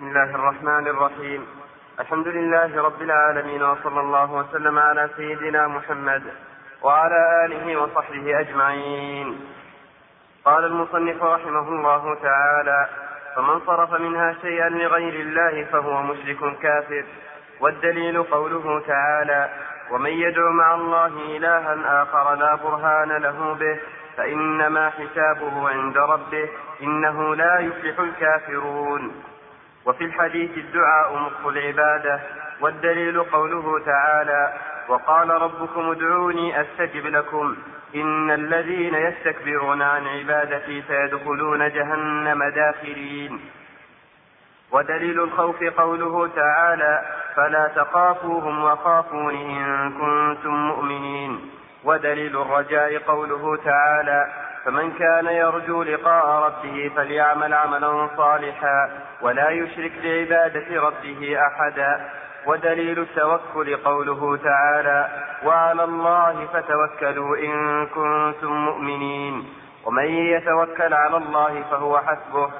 بسم الله الرحمن الرحيم. الحمد لله رب العالمين وصلى الله وسلم على سيدنا محمد وعلى آله وصحبه أجمعين. قال المصنف رحمه الله تعالى فمن صرف منها شيئا لغير الله فهو مشرك كافر. والدليل قوله تعالى ومن يدع مع الله إلها آخر لا برهان له به فإنما حسابه عند ربه إنه لا يفلح الكافرون. وفي الحديث الدعاء مخ العبادة والدليل قوله تعالى وقال ربكم ادعوني أستجب لكم إن الذين يستكبرون عن عبادتي سيدخلون جهنم داخرين. ودليل الخوف قوله تعالى فلا تخافوهم وخافون إن كنتم مؤمنين. ودليل الرجاء قوله تعالى فمن كان يرجو لقاء ربه فليعمل عملا صالحا ولا يشرك بعبادة ربه أحدا. ودليل التوكل قوله تعالى وعلى الله فتوكلوا إن كنتم مؤمنين. ومن يتوكل على الله فهو حسبه.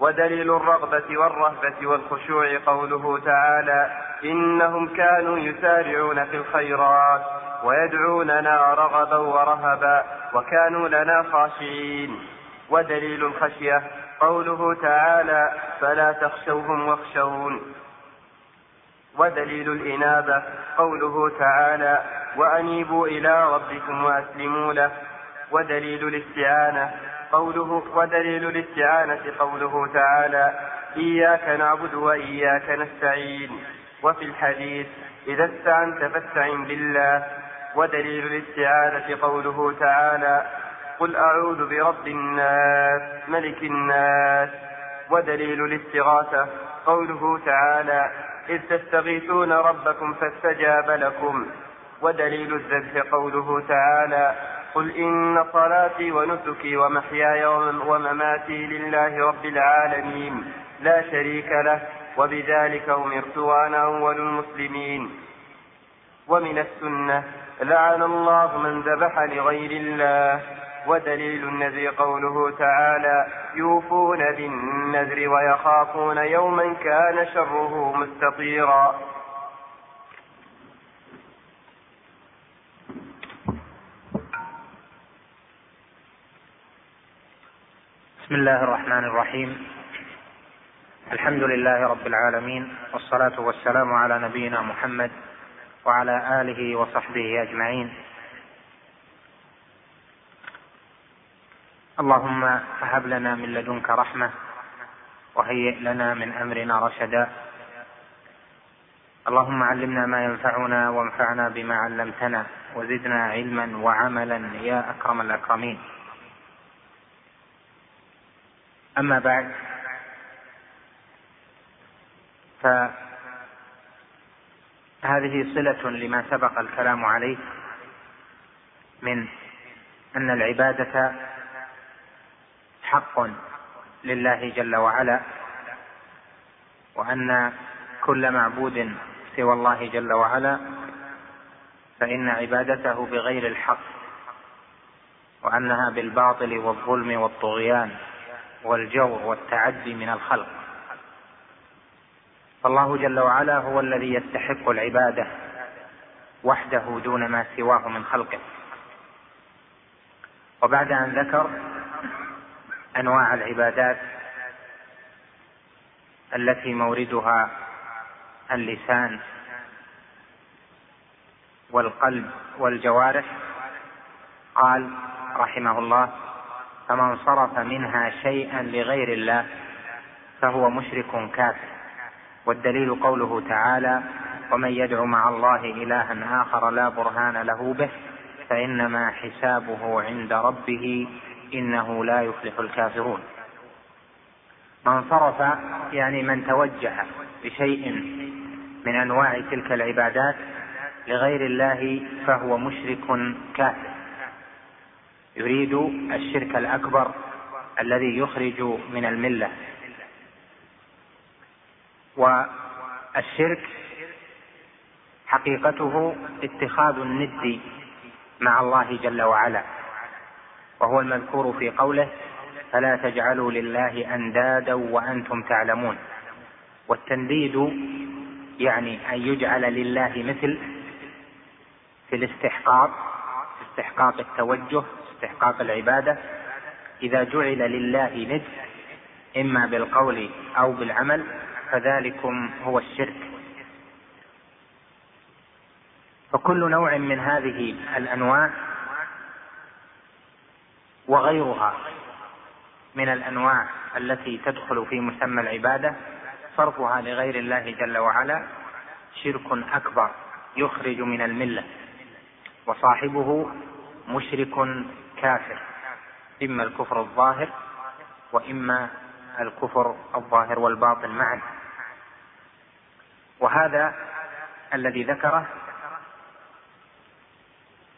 ودليل الرغبة والرهبة والخشوع قوله تعالى إنهم كانوا يسارعون في الخيرات. ويدعوننا رغبا ورهبا وكانوا لنا خاشعين. ودليل الخشية. قوله تعالى فلا تخشوهم واخشون. ودليل الإنابة. قوله تعالى وأنيبوا إلى ربكم وأسلموا له. ودليل الاستعانة. قوله ودليل الاستعانة. قوله تعالى إياك نعبد وإياك نستعين. وفي الحديث إذا استعنت فاستعن بالله. ودليل الاستعانة قوله تعالى قل أعوذ برب الناس ملك الناس. ودليل الاستغاثة قوله تعالى إذ تستغيثون ربكم فاستجاب لكم. ودليل الذبح قوله تعالى قل إن صلاتي ونسكي ومحياي ومماتي لله رب العالمين. لا شريك له وبذلك أمرت وأنا أول المسلمين. ومن السنة لعن الله من ذبح لغير الله ودليل النذر قوله تعالى يوفون بالنذر ويخافون يوما كان شره مستطيرا. بسم الله الرحمن الرحيم. الحمد لله رب العالمين والصلاة والسلام على نبينا محمد وعلى آله وصحبه أجمعين. اللهم هب لنا من لدنك رحمة وهيئ لنا من أمرنا رشدا. اللهم علمنا ما ينفعنا وانفعنا بما علمتنا وزدنا علما وعملا يا أكرم الأكرمين. أما بعد فهذه صلة لما سبق الكلام عليه من أن العبادة حق لله جل وعلا وأن كل معبود سوى الله جل وعلا فإن عبادته بغير الحق وأنها بالباطل والظلم والطغيان والجور والتعدي من الخلق. فالله جل وعلا هو الذي يستحق العبادة وحده دون ما سواه من خلقه. وبعد أن ذكر أنواع العبادات التي موردها اللسان والقلب والجوارح قال رحمه الله فمن صرف منها شيئا لغير الله فهو مشرك كافر. والدليل قوله تعالى ومن يدع مع الله الها اخر لا برهان له به فانما حسابه عند ربه انه لا يفلح الكافرون. من صرف يعني من توجه بشيء من أنواع تلك العبادات لغير الله فهو مشرك كافر. يريد الشرك الأكبر الذي يخرج من الملة. والشرك حقيقته اتخاذ الند مع الله جل وعلا وهو المذكور في قوله فلا تجعلوا لله أندادا وأنتم تعلمون والتنديد يعني أن يجعل لله مثل في الاستحقاق استحقاق التوجه استحقاق العبادة. إذا جعل لله ند إما بالقول أو بالعمل فذلكم هو الشرك. فكل نوع من هذه الأنواع وغيرها من الأنواع التي تدخل في مسمى العبادة صرفها لغير الله جل وعلا شرك أكبر يخرج من الملة وصاحبه مشرك كافر إما الكفر الظاهر وإما الكفر الظاهر والباطن معا. وهذا الذي ذكره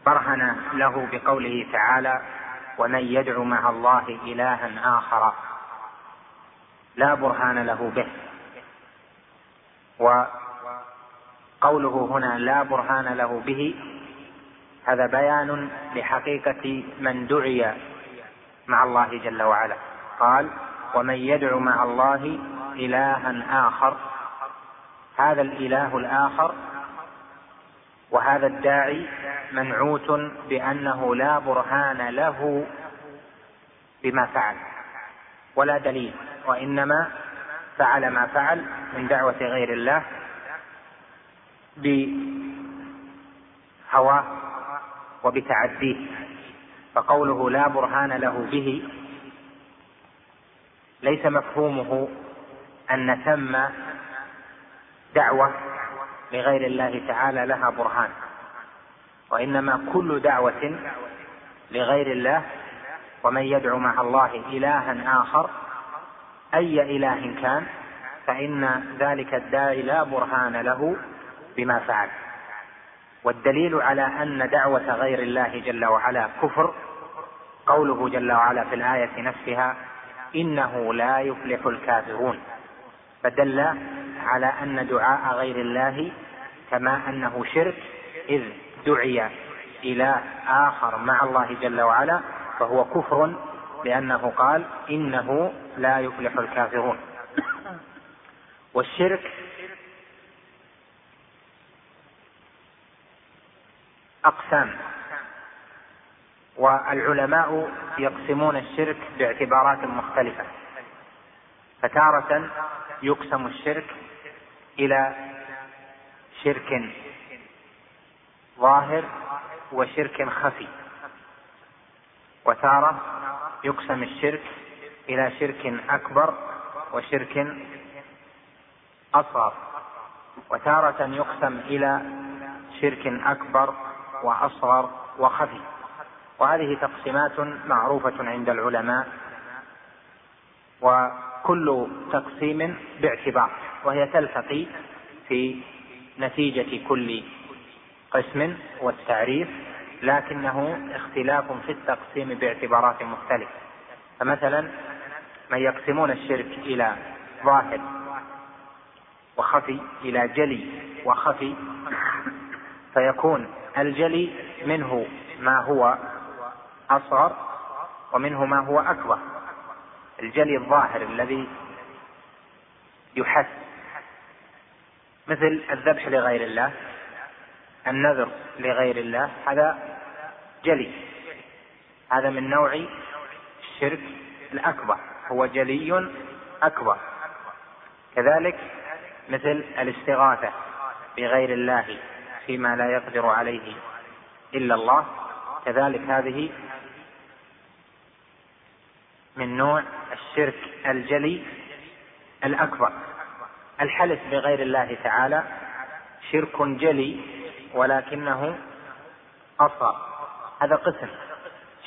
برهن له بقوله تعالى ومن يدع مع الله إلها آخر لا برهان له به. وقوله هنا لا برهان له به هذا بيان لحقيقة من دعي مع الله جل وعلا قال ومن يدع مع الله إلها آخر هذا الإله الآخر وهذا الداعي منعوت بأنه لا برهان له بما فعل ولا دليل وإنما فعل ما فعل من دعوة غير الله بهواه وبتعديه فقوله لا برهان له به ليس مفهومه أن ثم دعوة لغير الله تعالى لها برهان. وإنما كل دعوة لغير الله ومن يدعو مع الله إلها آخر أي إله كان فإن ذلك الداعي لا برهان له بما فعل. والدليل على أن دعوة غير الله جل وعلا كفر قوله جل وعلا في الآية نفسها إنه لا يفلح الكافرون. فدل على أن دعاء غير الله كما أنه شرك إذ دعي إلى آخر مع الله جل وعلا فهو كفر لأنه قال إنه لا يفلح الكافرون. والشرك أقسام. والعلماء يقسمون الشرك باعتبارات مختلفة. فتارة يقسم الشرك إلى شرك ظاهر وشرك خفي. وتاره يقسم الشرك إلى شرك أكبر وشرك أصغر. وتاره يقسم إلى شرك أكبر وأصغر وخفي. وهذه تقسيمات معروفة عند العلماء. وكل تقسيم باعتبار. وهي تلتقي في نتيجة كل قسم والتعريف لكنه اختلاف في التقسيم باعتبارات مختلفة. فمثلا من يقسمون الشرك إلى ظاهر وخفي إلى جلي وخفي فيكون الجلي منه ما هو أصغر ومنه ما هو أكبر. الجلي الظاهر الذي يحس مثل الذبح لغير الله النذر لغير الله هذا جلي. هذا من نوع الشرك الأكبر هو جلي أكبر. كذلك مثل الاستغاثة بغير الله فيما لا يقدر عليه إلا الله كذلك هذه من نوع الشرك الجلي الأكبر. الحلف بغير الله تعالى شرك جلي ولكنه أصغر. هذا قسم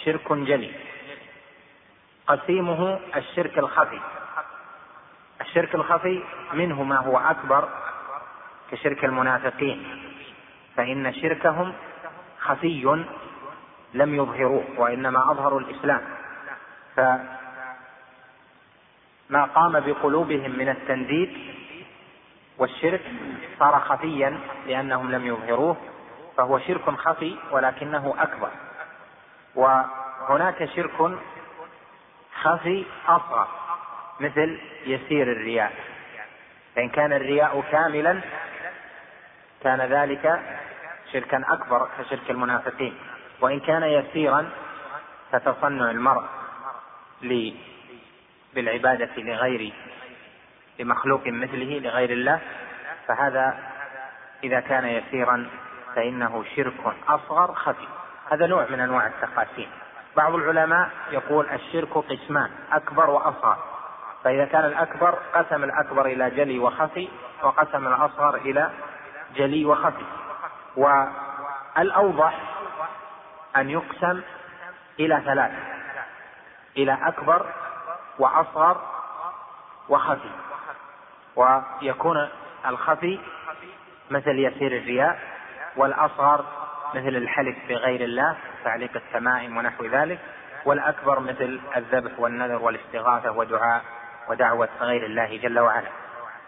شرك جلي. قسيمه الشرك الخفي. الشرك الخفي منه ما هو أكبر كشرك المنافقين فإن شركهم خفي لم يظهروه وإنما أظهروا الإسلام. فما قام بقلوبهم من التنديد والشرك صار خفيا لأنهم لم يظهروه فهو شرك خفي ولكنه أكبر. وهناك شرك خفي أصغر مثل يسير الرياء. فإن كان الرياء كاملا كان ذلك شركا أكبر كشرك المنافقين. وإن كان يسيرا كتصنع المرء بالعبادة لغير لمخلوق مثله لغير الله فهذا إذا كان يسيرا فإنه شرك أصغر خفي. هذا نوع من أنواع التقاسيم بعض العلماء يقول الشرك قسمان أكبر وأصغر. فإذا كان الأكبر قسم الأكبر إلى جلي وخفي وقسم الأصغر إلى جلي وخفي. والأوضح أن يقسم إلى ثلاثة إلى أكبر وأصغر وخفي. ويكون الخفي مثل يسير الرياء والأصغر مثل الحلف بغير الله تعليق التمائم ونحو ذلك والأكبر مثل الذبح والنذر والاستغاثة ودعاء ودعوة غير الله جل وعلا.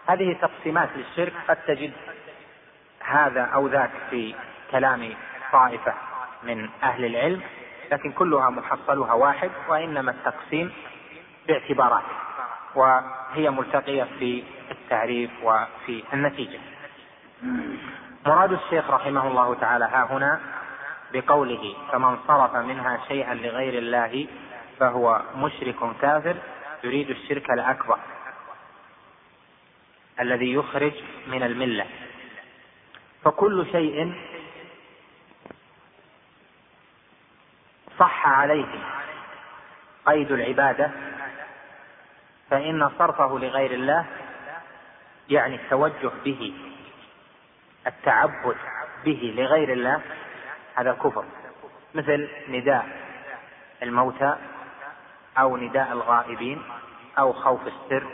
هذه تقسيمات للشرك قد تجد هذا أو ذاك في كلام طائفة من أهل العلم لكن كلها محصلها واحد وإنما التقسيم باعتبارات. وهي ملتقية في التعريف وفي النتيجة. مراد الشيخ رحمه الله تعالى ها هنا بقوله فمن صرف منها شيئا لغير الله فهو مشرك كافر يريد الشرك الأكبر الذي يخرج من الملة. فكل شيء صح عليه قيد العبادة فإن صرفه لغير الله يعني التوجه به التعبد به لغير الله هذا كفر. مثل نداء الموتى أو نداء الغائبين أو خوف السر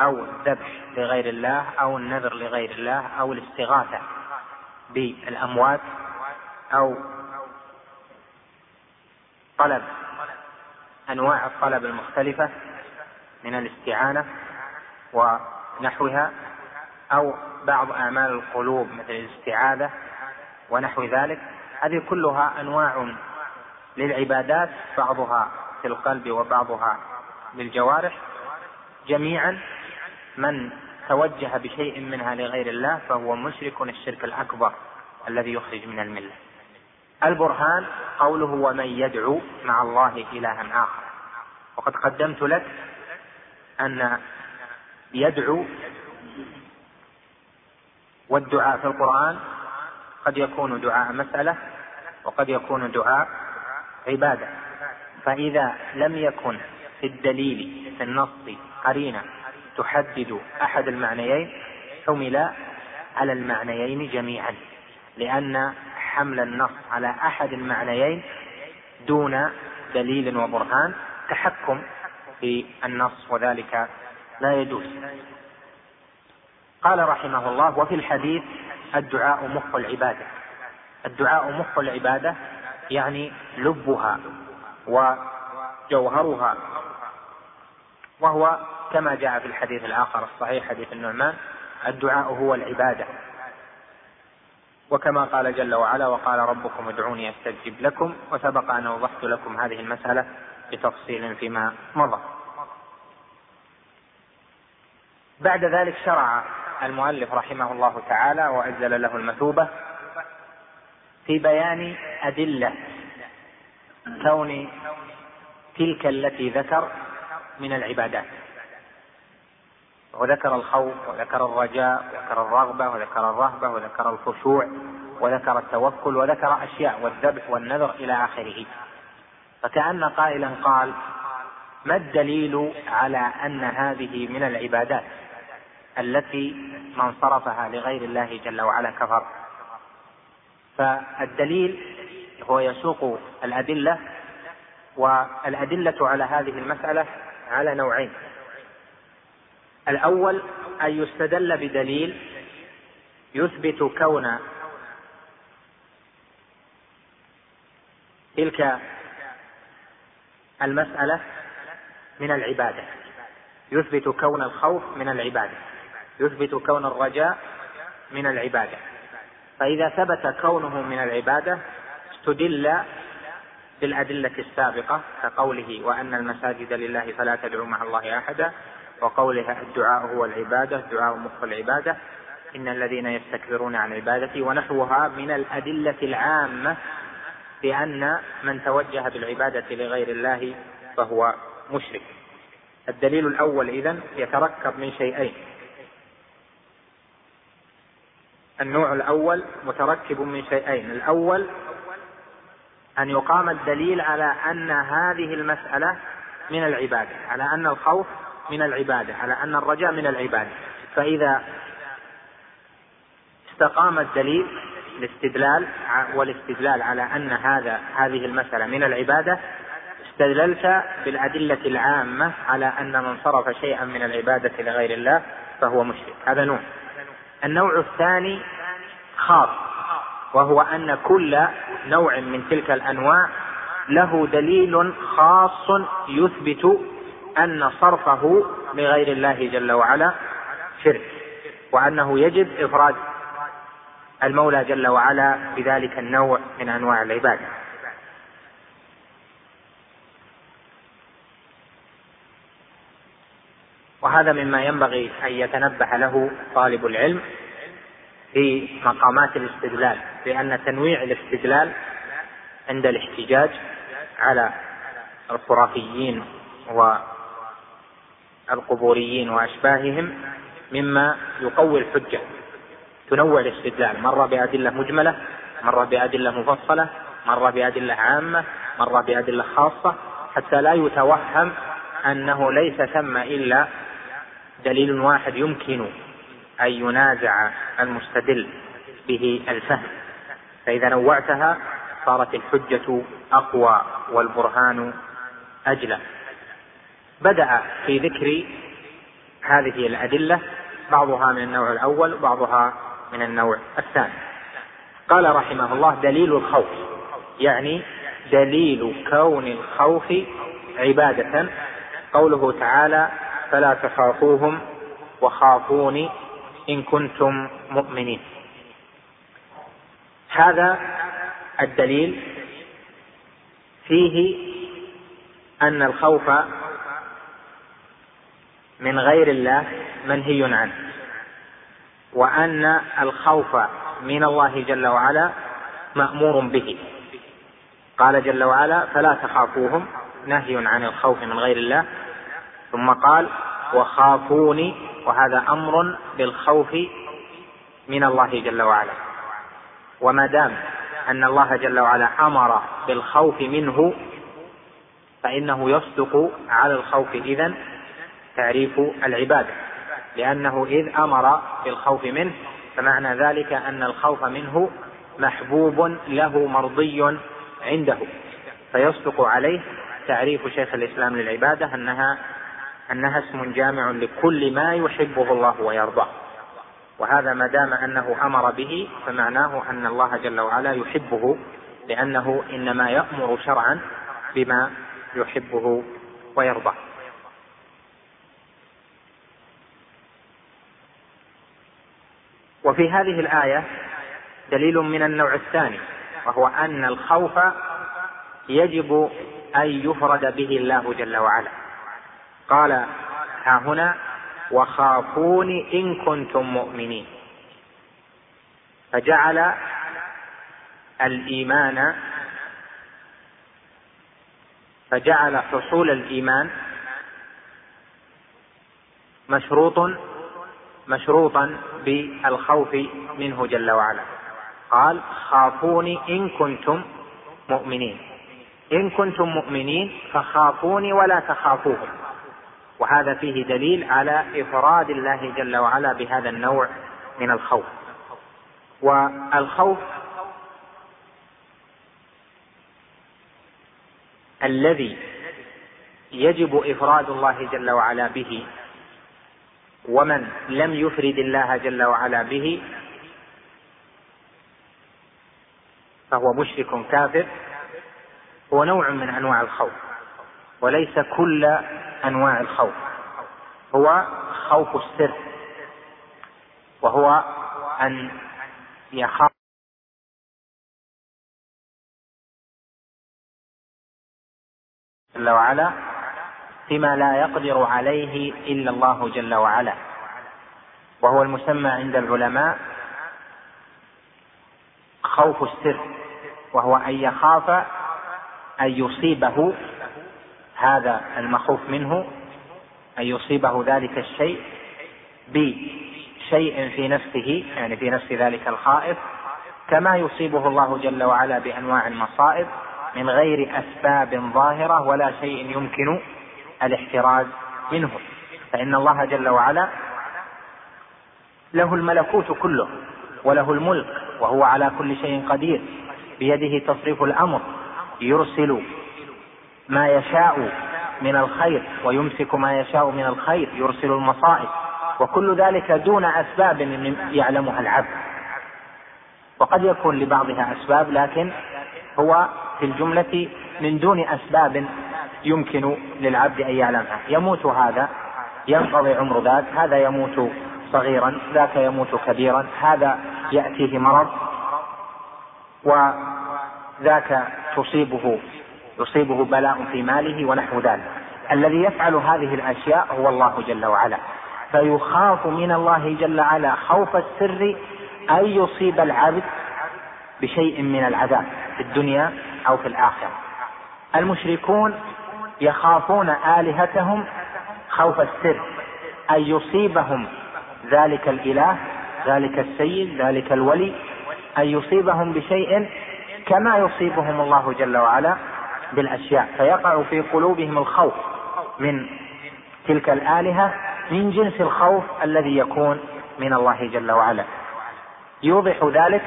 أو الذبح لغير الله أو النذر لغير الله أو الاستغاثة بالأموات أو طلب أنواع الطلب المختلفة من الاستعانة ونحوها أو بعض أعمال القلوب مثل الاستعاذة ونحو ذلك. هذه كلها أنواع للعبادات بعضها في القلب وبعضها للجوارح جميعا من توجه بشيء منها لغير الله فهو مشرك الشرك الأكبر الذي يخرج من الملة. البرهان قوله ومن يدعو مع الله إلها آخر. وقد قدمت لك أن يدعو والدعاء في القرآن قد يكون دعاء مسألة وقد يكون دعاء عبادة. فإذا لم يكن في الدليل في النص قرينة تحدد أحد المعنيين حمل على المعنيين جميعا لأن حمل النص على أحد المعنيين دون دليل وبرهان تحكم في النص وذلك لا يجوز. قال رحمه الله وفي الحديث الدعاء مخ العبادة. الدعاء مخ العبادة يعني لبها وجوهرها وهو كما جاء في الحديث الآخر الصحيح حديث النعمان الدعاء هو العبادة. وكما قال جل وعلا وقال ربكم ادعوني أستجب لكم وسبق أن اوضحت لكم هذه المسألة بتفصيل فيما مضى. بعد ذلك شرع المؤلف رحمه الله تعالى وأجل له المثوبة في بيان أدلة كون تلك التي ذكر من العبادات. وذكر الخوف وذكر الرجاء وذكر الرغبة وذكر الرهبة وذكر الخشوع وذكر التوكل وذكر أشياء والذبح والنذر إلى آخره. فكأن قائلا قال ما الدليل على أن هذه من العبادات التي من صرفها لغير الله جل وعلا كفر؟ فالدليل هو يسوق الأدلة والأدلة على هذه المسألة على نوعين. الأول أن يستدل بدليل يثبت كون تلك المسألة من العبادة. يثبت كون الخوف من العبادة. يثبت كون الرجاء من العبادة. فإذا ثبت كونه من العبادة استدل بالأدلة السابقة كقوله وأن المساجد لله فلا تدعوا مع الله أحدا وقولها الدعاء هو العبادة الدعاء مخ العبادة. إن الذين يستكبرون عن عبادتي ونحوها من الأدلة العامة بأن من توجه بالعبادة لغير الله فهو مشرك. الدليل الأول إذن يتركب من شيئين. النوع الأول متركب من شيئين. الأول أن يقام الدليل على أن هذه المسألة من العبادة على أن الخوف من العبادة على أن الرجاء من العبادة. فإذا استقام الدليل الاستدلال والاستدلال على أن هذا هذه المسألة من العبادة استدللت بالأدلة العامة على أن من صرف شيئا من العبادة لغير الله فهو مشرك. هذا نوع. النوع الثاني خاص وهو أن كل نوع من تلك الأنواع له دليل خاص يثبت أن صرفه لغير الله جل وعلا شرك وأنه يجب إفراد المولى جل وعلا بذلك النوع من أنواع العبادة. وهذا مما ينبغي أن يتنبه له طالب العلم في مقامات الاستدلال لأن تنويع الاستدلال عند الاحتجاج على الخرافيين والقبوريين وأشباههم مما يقوي الحجة. تنوع الاستدلال. مرة بأدلة مجملة مرة بأدلة مفصلة مرة بأدلة عامة مرة بأدلة خاصة حتى لا يتوهم أنه ليس ثم إلا دليل واحد يمكن أن ينازع المستدل به الفهم. فإذا نوعتها صارت الحجة أقوى والبرهان أجلى. بدأ في ذكر هذه الأدلة بعضها من النوع الأول وبعضها من النوع الثاني. قال رحمه الله دليل الخوف. يعني دليل كون الخوف عبادة. قوله تعالى فلا تخافوهم وخافوني إن كنتم مؤمنين. هذا الدليل فيه أن الخوف من غير الله منهي عنه. وأن الخوف من الله جل وعلا مأمور به. قال جل وعلا فلا تخافوهم نهي عن الخوف من غير الله. ثم قال وخافوني وهذا أمر بالخوف من الله جل وعلا. وما دام أن الله جل وعلا أمر بالخوف منه فإنه يصدق على الخوف اذا تعريف العبادة. لأنه إذ أمر بالخوف منه فمعنى ذلك أن الخوف منه محبوب له مرضي عنده. فيصدق عليه تعريف شيخ الإسلام للعبادة أنها أنها اسم جامع لكل ما يحبه الله ويرضاه. وهذا ما دام أنه أمر به فمعناه أن الله جل وعلا يحبه لأنه إنما يأمر شرعا بما يحبه ويرضاه. وفي هذه الآية دليل من النوع الثاني وهو أن الخوف يجب أن يفرد به الله جل وعلا. قال ها هنا وخافوني إن كنتم مؤمنين. فجعل الإيمان فجعل حصول الإيمان مشروط مشروطا بالخوف منه جل وعلا. قال خافوني إن كنتم مؤمنين. إن كنتم مؤمنين فخافوني ولا تخافوهم. وهذا فيه دليل على إفراد الله جل وعلا بهذا النوع من الخوف. والخوف الذي يجب إفراد الله جل وعلا به ومن لم يفرد الله جل وعلا به فهو مشرك كافر هو نوع من أنواع الخوف وليس كل أنواع الخوف هو خوف السر وهو أن يخاف جل وعلا فيما لا يقدر عليه إلا الله جل وعلا. وهو المسمى عند العلماء خوف السر وهو أن يخاف أن يصيبه هذا المخوف منه أن يصيبه ذلك الشيء بشيء في نفسه يعني في نفس ذلك الخائف كما يصيبه الله جل وعلا بأنواع المصائب من غير أسباب ظاهرة ولا شيء يمكن الاحتراز منه فإن الله جل وعلا له الملكوت كله وله الملك وهو على كل شيء قدير. بيده تصريف الأمر. يرسل ما يشاء من الخير ويمسك ما يشاء من الخير. يرسل المصائب. وكل ذلك دون أسباب يعلمها العبد. وقد يكون لبعضها أسباب لكن هو في الجملة من دون أسباب يمكن للعبد أن يعلمها. يموت هذا ينقضي عمر ذاك هذا يموت صغيرا ذاك يموت كبيرا هذا يأتيه مرض وذاك تصيبه يصيبه بلاء في ماله ونحو ذلك. الذي يفعل هذه الأشياء هو الله جل وعلا. فيخاف من الله جل وعلا خوف السر أن يصيب العبد بشيء من العذاب في الدنيا أو في الآخرة. المشركون يخافون آلهتهم خوف السر أن يصيبهم ذلك الإله ذلك السيد ذلك الولي أن يصيبهم بشيء كما يصيبهم الله جل وعلا بالأشياء. فيقع في قلوبهم الخوف من تلك الآلهة من جنس الخوف الذي يكون من الله جل وعلا. يوضح ذلك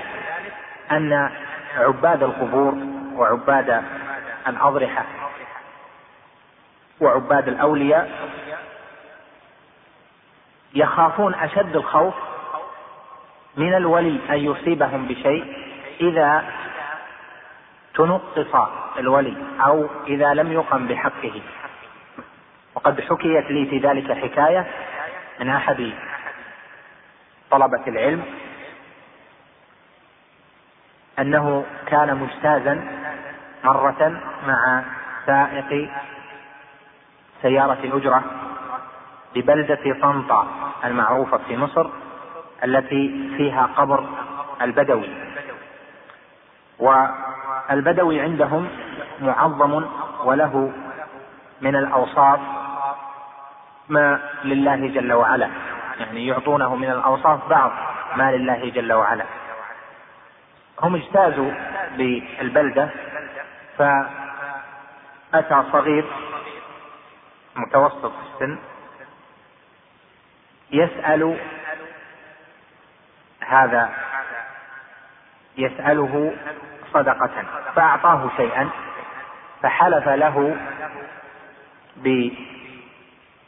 أن عباد القبور وعباد الأضرحة وعباد الأولياء يخافون أشد الخوف من الولي أن يصيبهم بشيء إذا تنقص الولي أو إذا لم يقم بحقه. وقد حكيت لي في ذلك حكاية من أحد طلبة العلم أنه كان مجتازا مرة مع سائق سيارة الاجره ببلده طنطا المعروفة في مصر التي فيها قبر البدوي. والبدوي عندهم معظم وله من الأوصاف ما لله جل وعلا. يعني يعطونه من الأوصاف بعض ما لله جل وعلا. هم اجتازوا بالبلدة فأتى صغير متوسط السن يسأل هذا يسأله صدقة فأعطاه شيئا فحلف له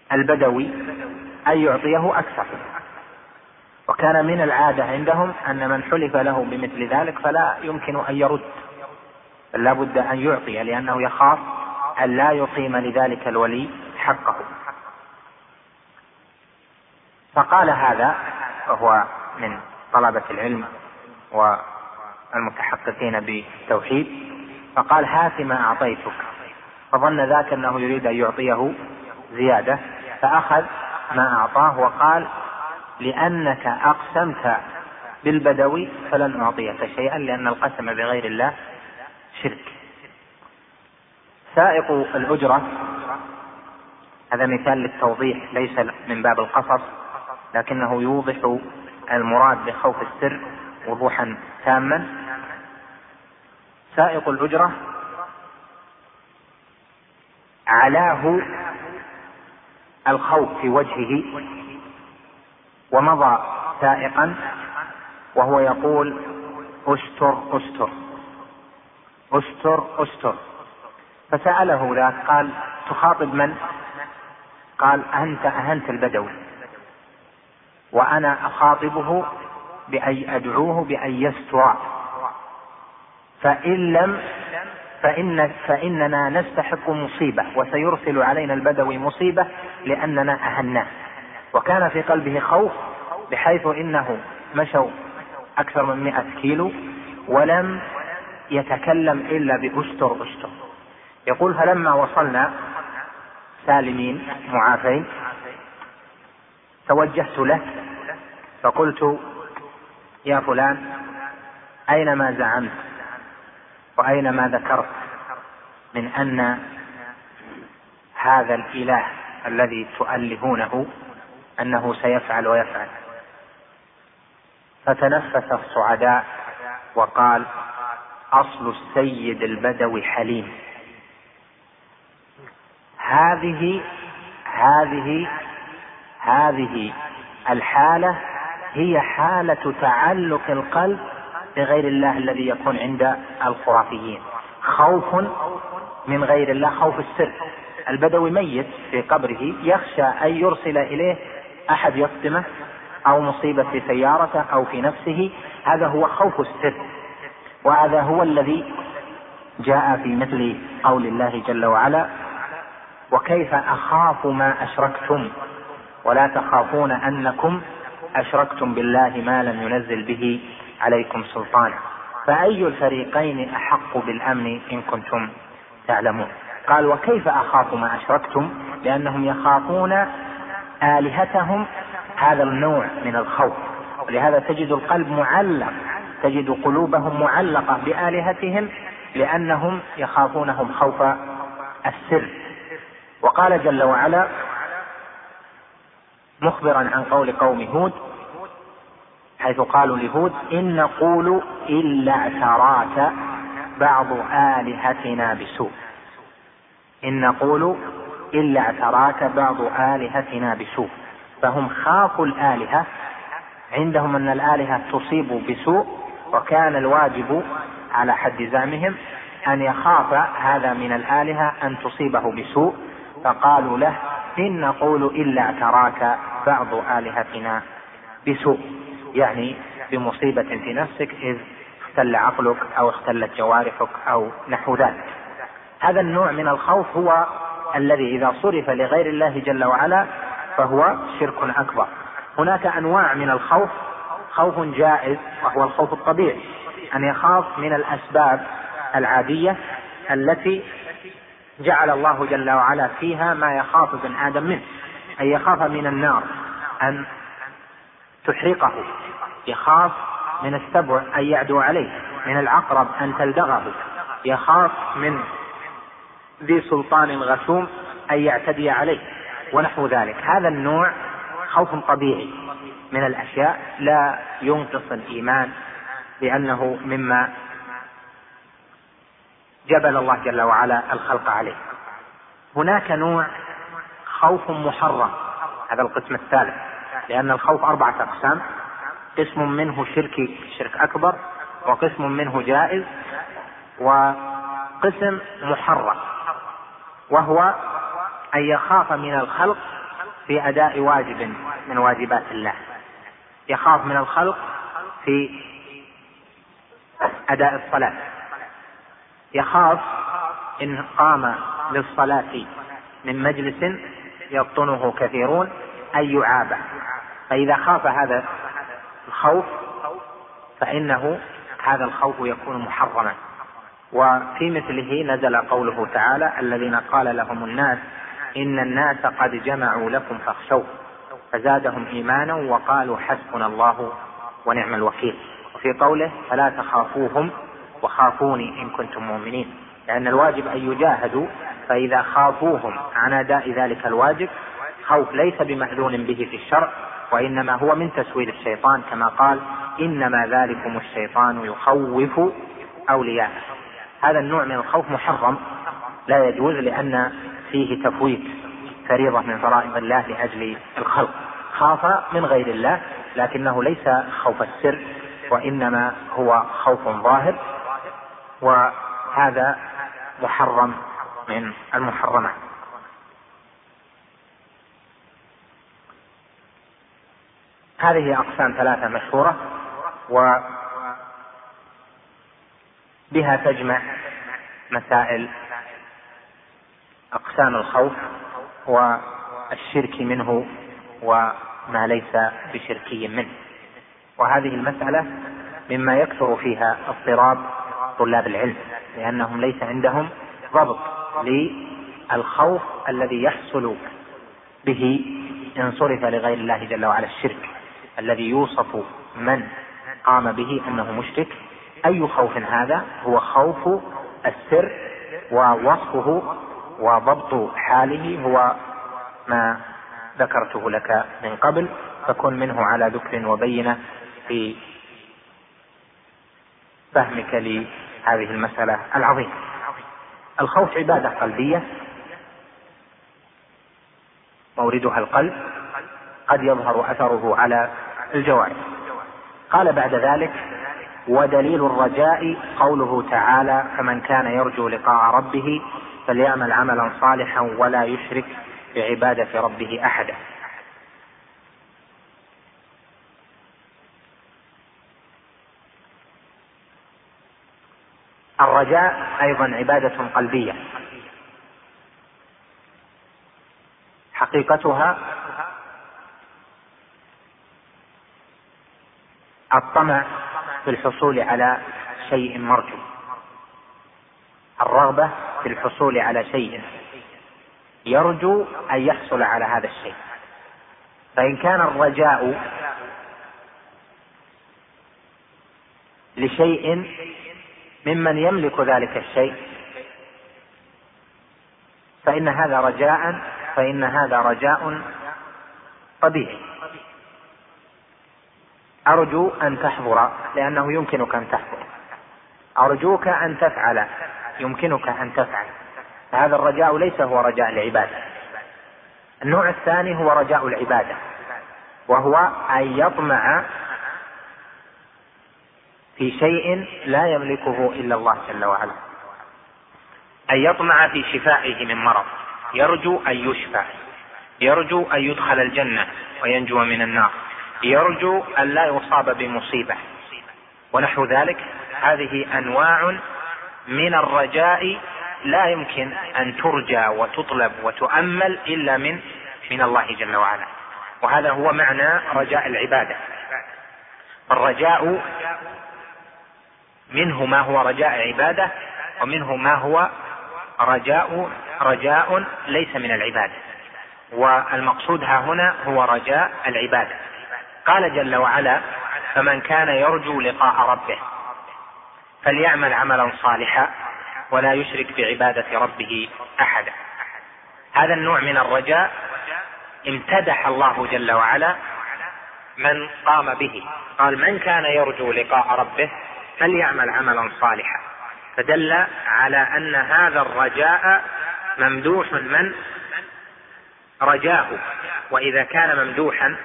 بالبدوي أن يعطيه أكثر. وكان من العادة عندهم أن من حلف له بمثل ذلك فلا يمكن أن يرد بل لا بد أن يعطي لأنه يخاف أن لا يقيم لذلك الولي حقه. فقال هذا وهو من طلبة العلم والمتحققين بالتوحيد فقال هات ما أعطيتك. فظن ذاك أنه يريد أن يعطيه زيادة فأخذ ما أعطاه وقال لأنك أقسمت بالبدوي فلن أعطيك شيئا لأن القسم بغير الله شرك. سائق الأجرة هذا مثال للتوضيح ليس من باب القصص لكنه يوضح المراد بخوف السر وضوحا تاما سائق الأجرة علاه الخوف في وجهه ومضى سائقا وهو يقول أستر أستر أستر أستر فسأله ذاك قال تخاطب من؟ قال أنت أهنت البدوي. وأنا أخاطبه بأن أدعوه بأن يستر. فإن لم فإن فإننا نستحق مصيبة وسيرسل علينا البدوي مصيبة لأننا أهناه. وكان في قلبه خوف بحيث إنه مشوا أكثر من مئة كيلو ولم يتكلم إلا بأستر أستر. يقول فلما وصلنا سالمين معافين. توجهت له فقلت يا فلان أين ما زعمت؟ وأين ما ذكرت من أن هذا الإله الذي تؤلهونه أنه سيفعل ويفعل؟ فتنفس الصعداء وقال أصل السيد البدوي حليم. هذه هذه هذه الحالة هي حالة تعلق القلب بغير الله الذي يكون عند الخرافيين. خوف من غير الله خوف السر. البدوي ميت في قبره يخشى أن يرسل إليه أحد يصدمه أو مصيبة في سيارته أو في نفسه. هذا هو خوف السر وهذا هو الذي جاء في مثل قول الله جل وعلا وكيف أخاف ما أشركتم ولا تخافون أنكم أشركتم بالله ما لم ينزل به عليكم سلطانا. فأي الفريقين أحق بالأمن إن كنتم تعلمون؟ قال وكيف أخاف ما أشركتم؟ لأنهم يخافون آلهتهم هذا النوع من الخوف. ولهذا تجد القلب معلق تجد قلوبهم معلقة بآلهتهم لأنهم يخافونهم خوف السر. وقال جل وعلا مخبرا عن قول قوم هود حيث قالوا لهود إن نقول إلا اعتراك بعض آلهتنا بسوء. إن نقول إلا اعتراك بعض آلهتنا بسوء. فهم خافوا الآلهة عندهم أن الآلهة تصيب بسوء وكان الواجب على حد زعمهم أن يخاف هذا من الآلهة أن تصيبه بسوء. فقالوا له إن نقول إلا اعتراك بعض آلهتنا بسوء يعني بمصيبة في نفسك إذ اختل عقلك أو اختلت جوارحك أو نحو ذلك. هذا النوع من الخوف هو الذي إذا صرف لغير الله جل وعلا فهو شرك أكبر. هناك أنواع من الخوف خوف جائز وهو الخوف الطبيعي أن يخاف من الأسباب العادية التي جعل الله جل وعلا فيها ما يخاف ابن آدم منه أن يخاف من النار أن تحرقه. يخاف من السبع أن يعدو عليه من العقرب أن تلدغه. يخاف من ذي سلطان غشوم أن يعتدي عليه ونحو ذلك. هذا النوع خوف طبيعي من الأشياء لا ينقص الإيمان لأنه مما جبل الله جل وعلا الخلق عليه. هناك نوع خوف محرم. هذا القسم الثالث. لأن الخوف أربعة أقسام. قسم منه شرك شرك أكبر وقسم منه جائز وقسم محرم. وهو أن يخاف من الخلق في أداء واجب من واجبات الله. يخاف من الخلق في أداء الصلاة. يخاف إن قام للصلاة من مجلس يبطنه كثيرون أن يعاب. فإذا خاف هذا الخوف فإنه هذا الخوف يكون محرما. وفي مثله نزل قوله تعالى الذين قال لهم الناس إن الناس قد جمعوا لكم فاخشوه. فزادهم إيمانا وقالوا حسبنا الله ونعم الوكيل. وفي قوله فلا تخافوهم وخافوني إن كنتم مؤمنين. لأن الواجب أن يجاهدوا فإذا خافوهم عن أداء ذلك الواجب خوف ليس بمأذون به في الشرع وإنما هو من تسويل الشيطان كما قال إنما ذلكم الشيطان يخوف أولياءه. هذا النوع من الخوف محرم لا يجوز لأن فيه تفويت فريضة من فرائض الله لأجل الخلق. خاف من غير الله لكنه ليس خوف السر وإنما هو خوف ظاهر. وهذا محرم من المحرمات. هذه أقسام ثلاثة مشهورة وبها تجمع مسائل أقسام الخوف والشرك منه وما ليس بشركي منه. وهذه المسألة مما يكثر فيها اضطراب طلاب العلم لأنهم ليس عندهم ضبط الخوف الذي يحصل به إن صرف لغير الله جل وعلا الشرك. الذي يوصف من قام به أنه مشرك. أي خوف هذا؟ هو خوف السر ووصفه وضبط حاله. هو ما ذكرته لك من قبل. فكن منه على ذكر وبينة في فهمك لهذه المسألة العظيمة. الخوف عبادة قلبية. موردها القلب. قد يظهر أثره على الجوارح. قال بعد ذلك ودليل الرجاء قوله تعالى فمن كان يرجو لقاء ربه فليعمل عملا صالحا ولا يشرك بعبادة ربه أحدا الرجاء أيضا عبادة قلبية. حقيقتها الطمع في الحصول على شيء مرجو. الرغبة في الحصول على شيء يرجو أن يحصل على هذا الشيء. فإن كان الرجاء لشيء ممن يملك ذلك الشيء. فإن هذا رجاء فإن هذا رجاء طبيعي. أرجو أن تحضر لأنه يمكنك أن تحضر. أرجوك أن تفعل يمكنك أن تفعل. فهذا الرجاء ليس هو رجاء العبادة النوع الثاني هو رجاء العبادة وهو أن يطمع في شيء لا يملكه إلا الله جل وعلا. أن يطمع في شفائه من مرض. يرجو أن يشفى. يرجو أن يدخل الجنة وينجو من النار. يرجو أن لا يصاب بمصيبة. ونحو ذلك. هذه أنواع من الرجاء لا يمكن أن ترجى وتطلب وتؤمل إلا من من الله جل وعلا. وهذا هو معنى رجاء العبادة. الرجاء منه ما هو رجاء عبادة ومنه ما هو رجاء رجاء ليس من العبادة. والمقصود ها هنا هو رجاء العبادة. قال جل وعلا فمن كان يرجو لقاء ربه فليعمل عملا صالحا ولا يشرك بعبادة ربه أحدا. هذا النوع من الرجاء امتدح الله جل وعلا من قام به. قال من كان يرجو لقاء ربه فليعمل عملا صالحا. فدل على أن هذا الرجاء ممدوح من؟ رجاه وإذا كان ممدوحا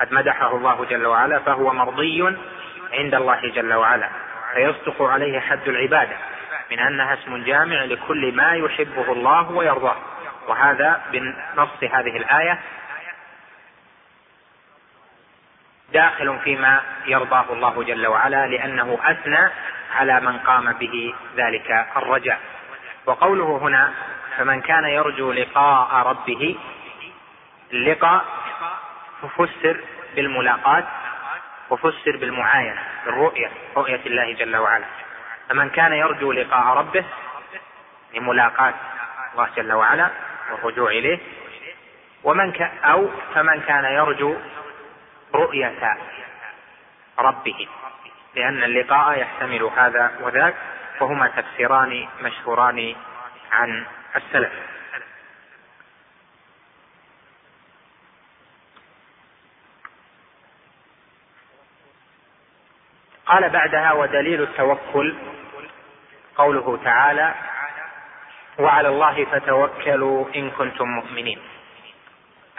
قد مدحه الله جل وعلا فهو مرضي عند الله جل وعلا. فيصدق عليه حد العبادة من أنها اسم جامع لكل ما يحبه الله ويرضاه. وهذا بنص هذه الآية داخل فيما يرضاه الله جل وعلا لأنه أثنى على من قام به ذلك الرجاء. وقوله هنا فمن كان يرجو لقاء ربه اللقاء فسر بالملاقاة وفسر بالمعاينة بالرؤية رؤية الله جل وعلا. فمن كان يرجو لقاء ربه لملاقاة الله جل وعلا والرجوع إليه. ومن ك... أو فمن كان يرجو رؤية ربه لأن اللقاء يحتمل هذا وذاك وهما تفسيران مشهوران عن السلف. قال بعدها ودليل التوكل قوله تعالى وعلى الله فتوكلوا إن كنتم مؤمنين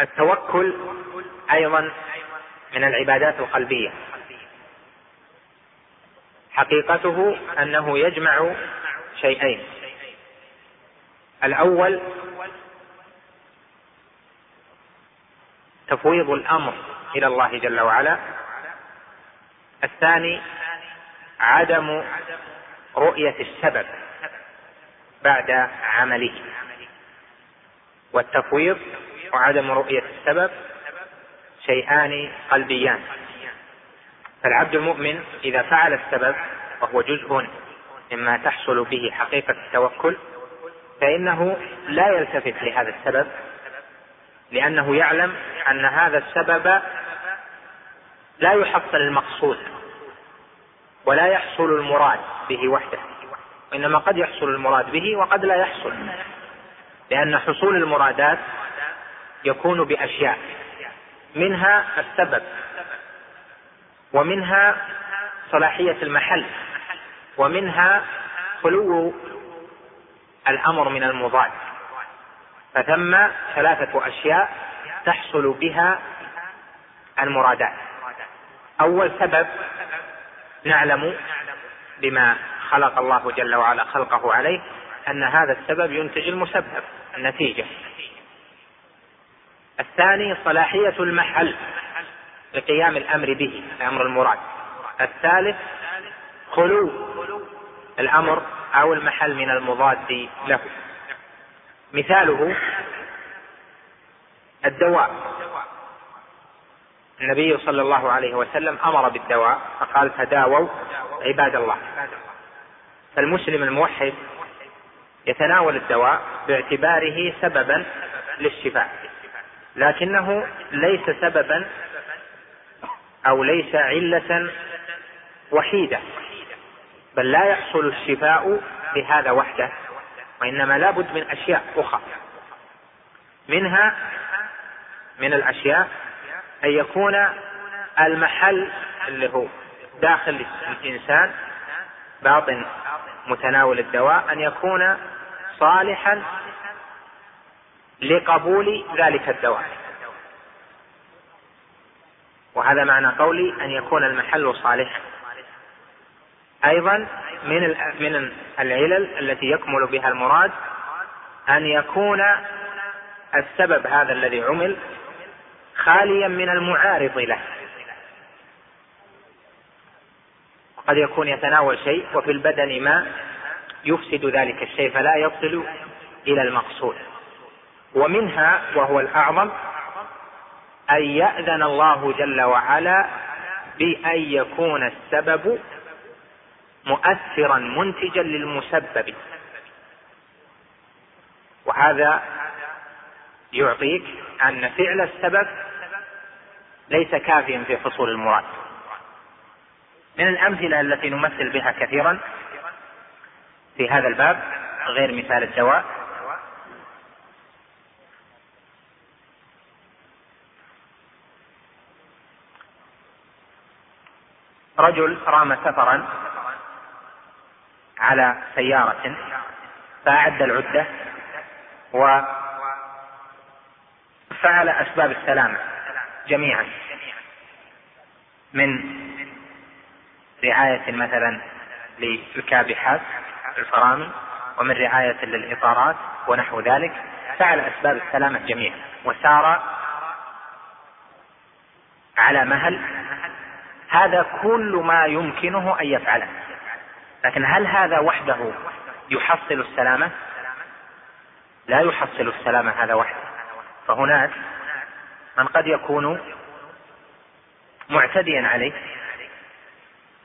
التوكل أيضا من العبادات القلبية. حقيقته أنه يجمع شيئين. الأول تفويض الأمر إلى الله جل وعلا. الثاني عدم رؤية السبب بعد عمله. والتفويض وعدم رؤية السبب شيئان قلبيان. فالعبد المؤمن إذا فعل السبب وهو جزء مما تحصل به حقيقة التوكل فإنه لا يلتفت لهذا السبب لأنه يعلم أن هذا السبب لا يحصل المقصود ولا يحصل المراد به وحده. وإنما قد يحصل المراد به وقد لا يحصل لأن حصول المرادات يكون بأشياء. منها السبب ومنها صلاحية المحل ومنها خلو الأمر من المضاد. فثم ثلاثة أشياء تحصل بها المرادات. أول سبب نعلم بما خلق الله جل وعلا خلقه عليه أن هذا السبب ينتج المسبب النتيجة. الثاني صلاحية المحل لقيام الأمر به الأمر المراد. الثالث خلو الأمر أو المحل من المضاد له. مثاله الدواء. النبي صلى الله عليه وسلم أمر بالدواء فقال تداووا عباد الله. فالمسلم الموحد يتناول الدواء باعتباره سببا للشفاء. لكنه ليس سببا أو ليس علة وحيدة بل لا يحصل الشفاء بهذا وحده وإنما لابد من أشياء أخرى. منها من الأشياء أن يكون المحل اللي هو داخل الإنسان باطن متناول الدواء أن يكون صالحا لقبول ذلك الدواء. وهذا معنى قولي أن يكون المحل صالحا أيضا من من العلل التي يكمل بها المراد أن يكون السبب هذا الذي عمل خاليا من المعارض له. قد يكون يتناول شيء وفي البدن ما يفسد ذلك الشيء فلا يصل إلى المقصود. ومنها وهو الأعظم أن يأذن الله جل وعلا بأن يكون السبب مؤثرا منتجا للمسبب. وهذا يعطيك أن فعل السبب ليس كافيا في حصول المراد. من الأمثلة التي نمثل بها كثيرا في هذا الباب غير مثال الدواء رجل رام سفرا على سيارة فأعد العدة وفعل أسباب السلامة جميعا. من رعاية مثلا للكابحات الفرامل ومن رعاية للإطارات ونحو ذلك فعل أسباب السلامة جميعا. وسار على مهل هذا كل ما يمكنه أن يفعله. لكن هل هذا وحده يحصل السلامة؟ لا يحصل السلامة هذا وحده. فهناك من قد يكون معتديا عليه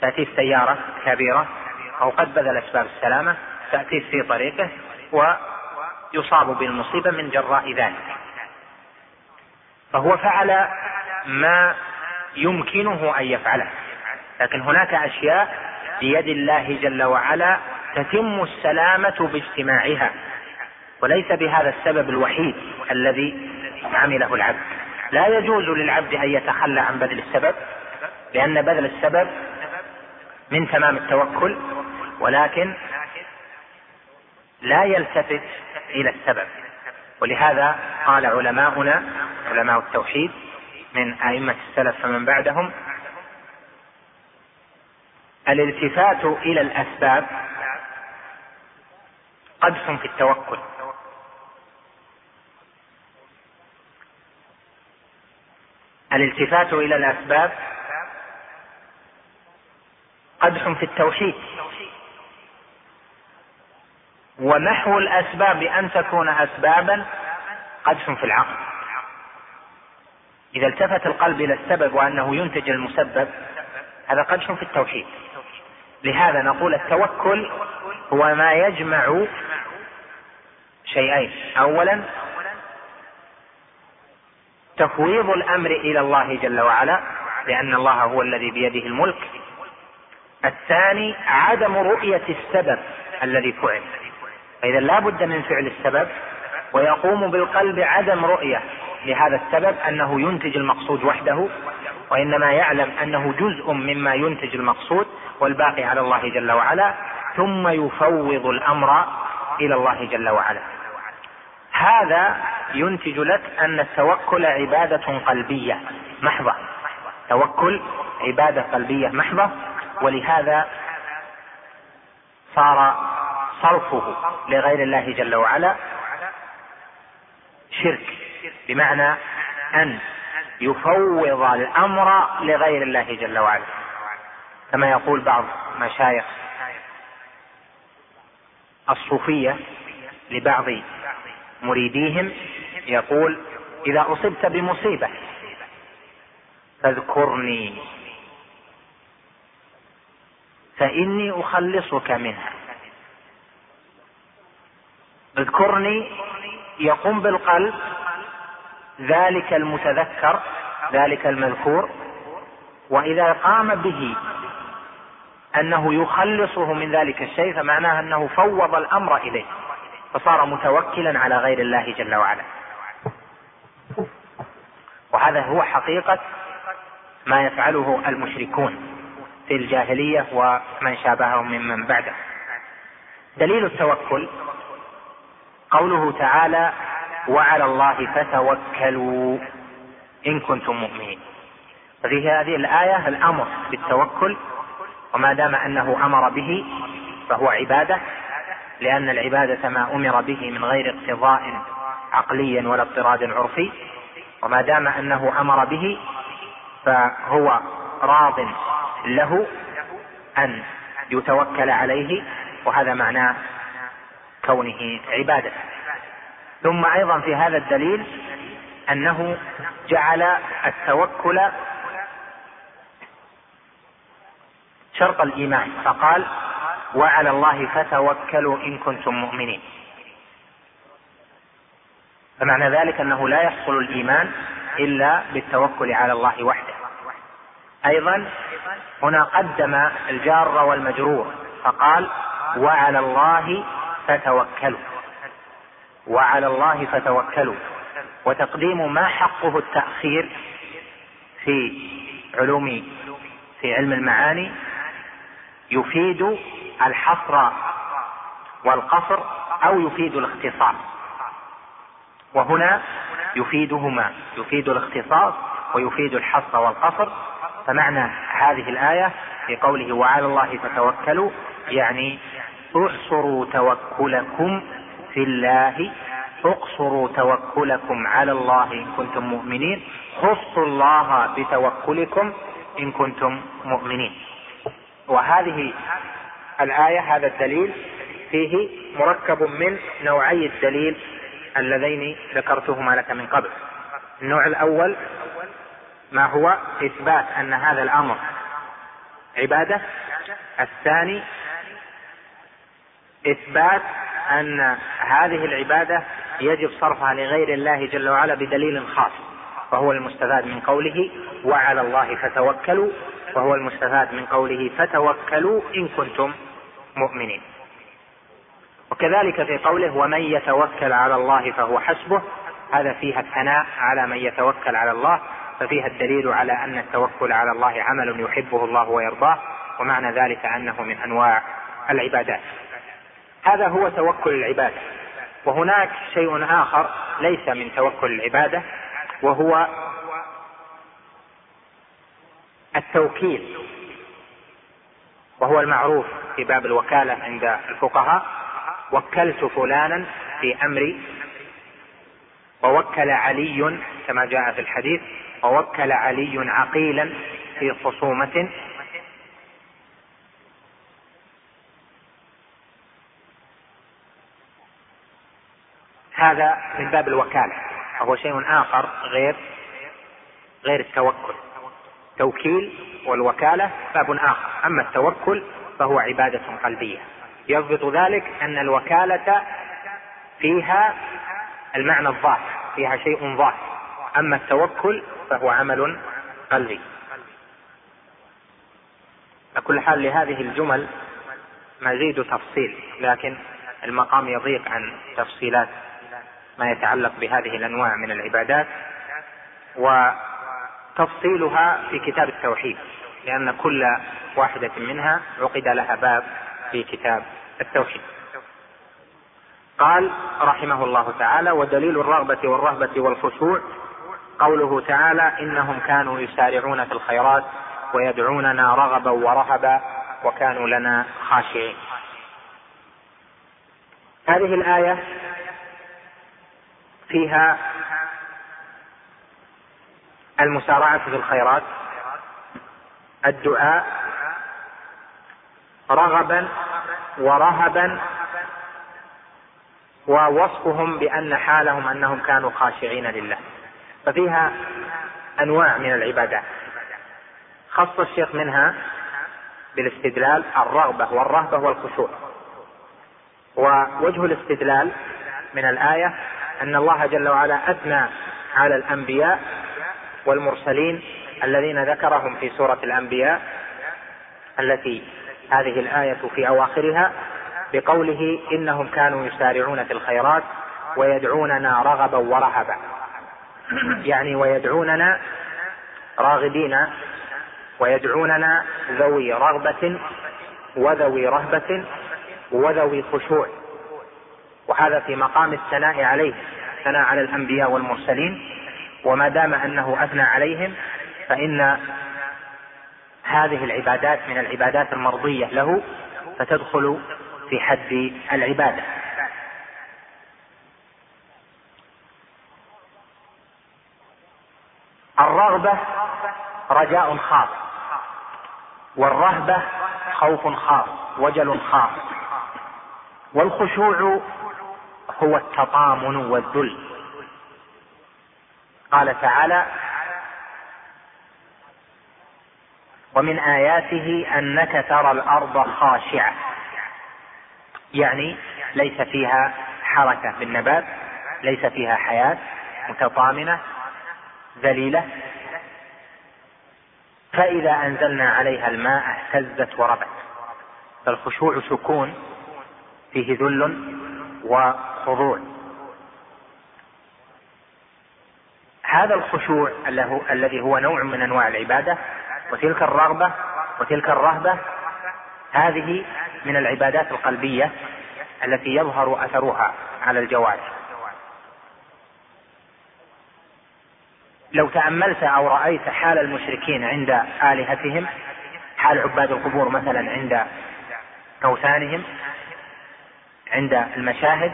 تأتيه سيارة كبيرة أو قد بذل أسباب السلامة تأتيه في طريقه ويصاب بالمصيبة من جراء ذلك. فهو فعل ما يمكنه أن يفعله. لكن هناك أشياء بيد الله جل وعلا تتم السلامة باجتماعها وليس بهذا السبب الوحيد الذي عمله العبد. لا يجوز للعبد أن يتخلى عن بذل السبب لأن بذل السبب من تمام التوكل ولكن لا يلتفت إلى السبب. ولهذا قال علماؤنا علماء التوحيد من أئمة السلف فمن بعدهم. الالتفات إلى الأسباب قدح في التوكل. الالتفات إلى الأسباب قدح في التوحيد. ومحو الأسباب أن تكون اسبابا قدح في العقل. إذا التفت القلب إلى السبب وأنه ينتج المسبب هذا قدح في التوحيد. لهذا نقول التوكل هو ما يجمع شيئين. اولا تفويض الأمر إلى الله جل وعلا لأن الله هو الذي بيده الملك. الثاني عدم رؤية السبب الذي فعل. فإذا لا بد من فعل السبب ويقوم بالقلب عدم رؤية. لهذا السبب أنه ينتج المقصود وحده وإنما يعلم أنه جزء مما ينتج المقصود والباقي على الله جل وعلا ثم يفوض الأمر إلى الله جل وعلا. هذا ينتج لك أن التوكل عبادة قلبية محضة. توكل عبادة قلبية محضة ولهذا صار صرفه لغير الله جل وعلا شرك. بمعنى أن يفوض الأمر لغير الله جل وعلا. كما يقول بعض مشايخ الصوفية لبعض مريديهم يقول إذا أصبت بمصيبة فاذكرني فإني أخلصك منها. اذكرني يقوم بالقلب ذلك المتذكر ذلك المذكور وإذا قام به أنه يخلصه من ذلك الشيء فمعناه أنه فوض الأمر إليه فصار متوكلا على غير الله جل وعلا. وهذا هو حقيقة ما يفعله المشركون في الجاهلية ومن شابههم ممن بعده. دليل التوكل قوله تعالى وعلى الله فتوكلوا إن كنتم مؤمنين. ففي هذه الآية الأمر بالتوكل وما دام أنه أمر به فهو عبادة لأن العبادة ما أمر به من غير اقتضاء عقلي ولا اضطراد عرفي وما دام أنه أمر به فهو راض له أن يتوكل عليه وهذا معناه كونه عبادة. ثم أيضا في هذا الدليل أنه جعل التوكل شرط الإيمان فقال وعلى الله فتوكلوا إن كنتم مؤمنين. فمعنى ذلك أنه لا يحصل الإيمان إلا بالتوكل على الله وحده. أيضا هنا قدم الجار والمجرور فقال وعلى الله فتوكلوا. وعلى الله فتوكلوا. وتقديم ما حقه التأخير في علوم في علم المعاني يفيد الحصر والقصر أو يفيد الاختصاص. وهنا يفيدهما يفيد الاختصاص ويفيد الحصر والقصر. فمعنى هذه الآية في قوله وعلى الله فتوكلوا يعني احصروا توكلكم في الله اقصروا توكلكم على الله إن كنتم مؤمنين. خصوا الله بتوكلكم إن كنتم مؤمنين. وهذه الآية هذا الدليل فيه مركب من نوعي الدليل اللذين ذكرتهما لك من قبل. النوع الأول ما هو؟ إثبات أن هذا الأمر عبادة. الثاني إثبات أن هذه العبادة يجب صرفها لغير الله جل وعلا بدليل خاص وهو المستفاد من قوله وعلى الله فتوكلوا وهو المستفاد من قوله فتوكلوا إن كنتم مؤمنين. وكذلك في قوله ومن يتوكل على الله فهو حسبه هذا فيها الثناء على من يتوكل على الله ففيها الدليل على أن التوكل على الله عمل يحبه الله ويرضاه ومعنى ذلك أنه من أنواع العبادات. هذا هو توكل العبادة. وهناك شيء آخر ليس من توكل العبادة وهو التوكيل وهو المعروف في باب الوكالة عند الفقهاء. وكلت فلانا في أمري ووكل علي كما جاء في الحديث ووكل علي عقيلا في خصومة هذا من باب الوكالة. وهو شيء آخر غير غير التوكل. توكيل والوكالة باب آخر. أما التوكل فهو عبادة قلبية. يضبط ذلك أن الوكالة فيها المعنى الظاهر فيها شيء ظاهر. أما التوكل فهو عمل قلبي. على كل حال لهذه الجمل مزيد تفصيل لكن المقام يضيق عن تفصيلات ما يتعلق بهذه الأنواع من العبادات وتفصيلها في كتاب التوحيد لأن كل واحدة منها عقد لها باب في كتاب التوحيد. قال رحمه الله تعالى ودليل الرغبة والرهبة والخشوع قوله تعالى إنهم كانوا يسارعون في الخيرات ويدعوننا رغبا ورهبا وكانوا لنا خاشعين. هذه الآية فيها المسارعة في الخيرات الدعاء رغبا ورهبا ووصفهم بأن حالهم أنهم كانوا خاشعين لله. ففيها أنواع من العبادات. خص الشيخ منها بالاستدلال الرغبة والرهبة والخشوع. ووجه الاستدلال من الآية أن الله جل وعلا أثنى على الأنبياء والمرسلين الذين ذكرهم في سورة الأنبياء التي هذه الآية في أواخرها بقوله إنهم كانوا يسارعون في الخيرات ويدعوننا رغبا ورهبا. يعني ويدعوننا راغبين ويدعوننا ذوي رغبة وذوي رهبة وذوي خشوع. وهذا في مقام الثناء عليه الثناء على الأنبياء والمرسلين. وما دام أنه أثنى عليهم فإن هذه العبادات من العبادات المرضية له فتدخل في حد العبادة. الرغبة رجاء خاص والرهبة خوف خاص وجل خاص. والخشوع هو التطامن والذل. قال تعالى ومن آياته أنك ترى الأرض خاشعة. يعني ليس فيها حركة بالنبات ليس فيها حياة متطامنة ذليلة. فإذا أنزلنا عليها الماء اهتزت وربت. فالخشوع سكون فيه ذل وخضوع هذا الخشوع الذي هو نوع من أنواع العبادة وتلك الرغبة وتلك الرهبة هذه من العبادات القلبية التي يظهر أثرها على الجوارح. لو تأملت أو رأيت حال المشركين عند آلهتهم حال عباد القبور مثلا عند أوثانهم عند المشاهد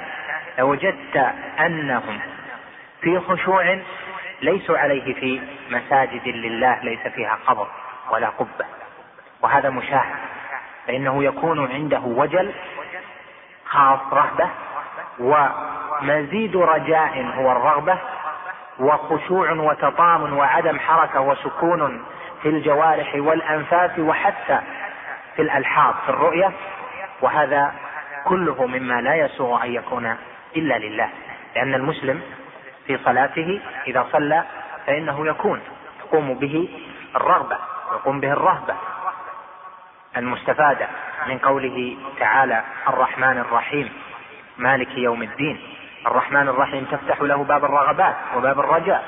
لوجدت أنهم في خشوع ليسوا عليه في مساجد لله ليس فيها قبر ولا قبة. وهذا مشاهد فإنه يكون عنده وجل خاص رهبة ومزيد رجاء هو الرغبة وخشوع وتطامن وعدم حركة وسكون في الجوارح والأنفاس وحتى في الالحاظ في الرؤية. وهذا كله مما لا يسوغ أن يكون إلا لله لأن المسلم في صلاته إذا صلى فإنه يكون تقوم به الرغبة يقوم به الرهبة المستفادة من قوله تعالى الرحمن الرحيم مالك يوم الدين الرحمن الرحيم تفتح له باب الرغبات وباب الرجاء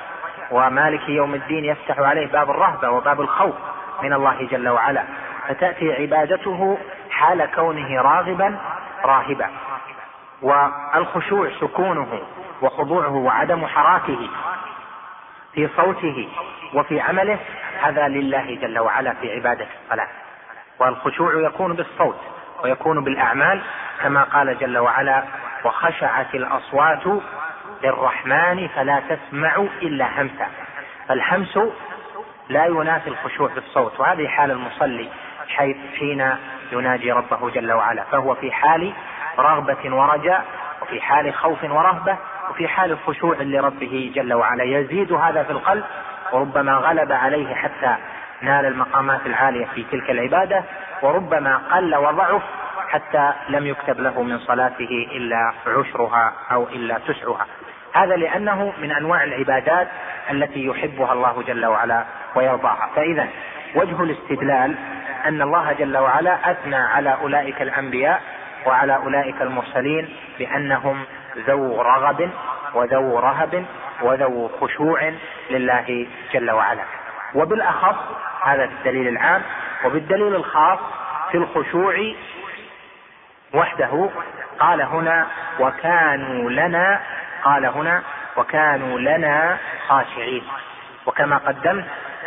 ومالك يوم الدين يفتح عليه باب الرهبة وباب الخوف من الله جل وعلا فتأتي عبادته حال كونه راغبا راهبا. والخشوع سكونه وخضوعه وعدم حراكه في صوته وفي عمله هذا لله جل وعلا في عبادة الصلاة. والخشوع يكون بالصوت ويكون بالأعمال كما قال جل وعلا وخشعت الأصوات للرحمن فلا تسمع إلا همسا فالهمس لا ينافي الخشوع في الصوت وهذه حال المصلي حيث حين يناجي ربه جل وعلا فهو في حال رغبة ورجاء وفي حال خوف ورهبة وفي حال خشوع لربه جل وعلا. يزيد هذا في القلب وربما غلب عليه حتى نال المقامات العالية في تلك العبادة وربما قل وضعف حتى لم يكتب له من صلاته إلا عشرها أو إلا تسعها. هذا لأنه من أنواع العبادات التي يحبها الله جل وعلا ويرضاها. فإذا وجه الاستدلال أن الله جل وعلا أثنى على أولئك الأنبياء وعلى أولئك المرسلين بأنهم ذو رغب وذو رهب وذو خشوع لله جل وعلا. وبالأخص هذا الدليل العام وبالدليل الخاص في الخشوع وحده قال هنا وكانوا لنا قال هنا وكانوا لنا خاشعين وكما قدمت